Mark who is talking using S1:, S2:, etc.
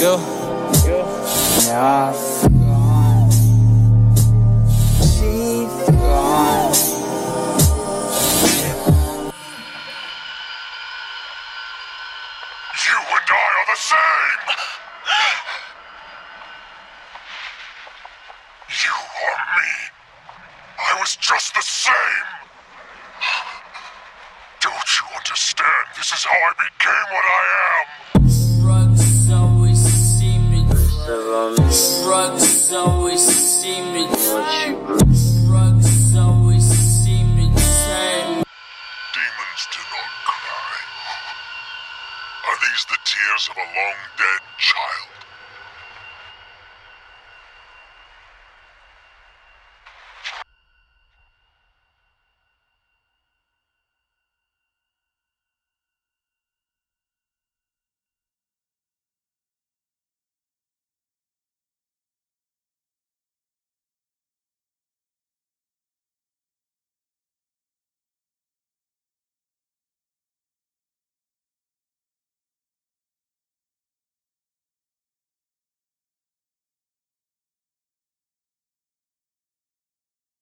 S1: You,
S2: Yeah. She's gone.
S3: You and I are the same! You are me. I was just the same. Don't you understand? This is how I became what I am.
S4: Drugs always see me.
S2: what
S4: Drugs always see me the same.
S3: Demons do not cry. Are these the tears of a long dead child?